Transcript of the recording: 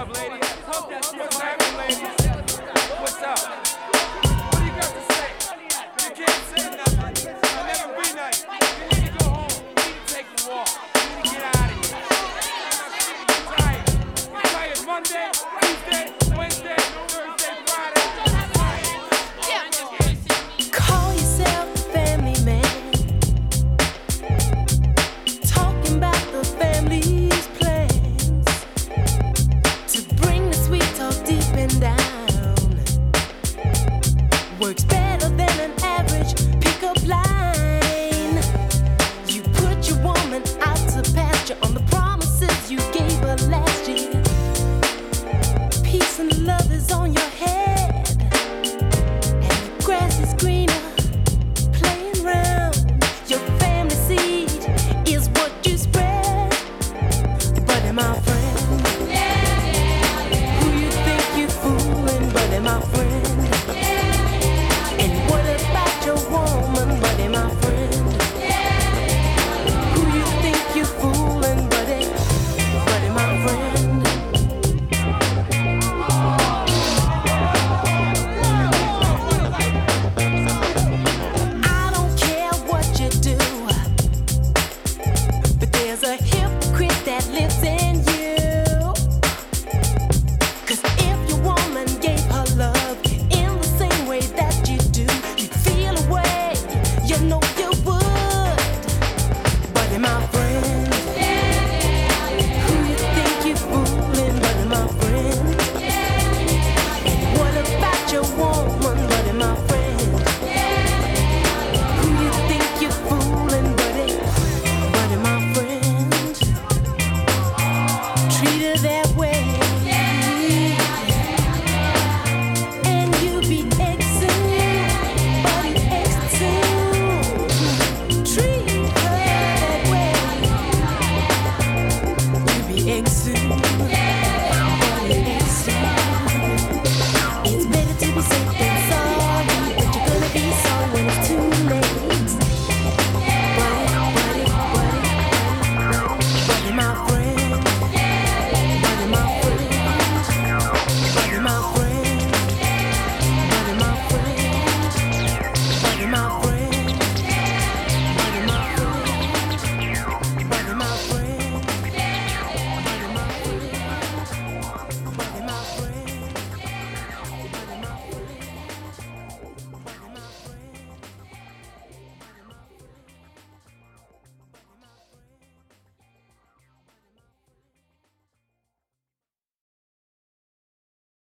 up, ladies? What's happening, ladies? What's up? What do you got to say? You can't say nothing. I'll never be nice. You need to go home. You need to take a walk. You need to get out of here. You're tired. You're tired Monday, Tuesday, Wednesday, that way.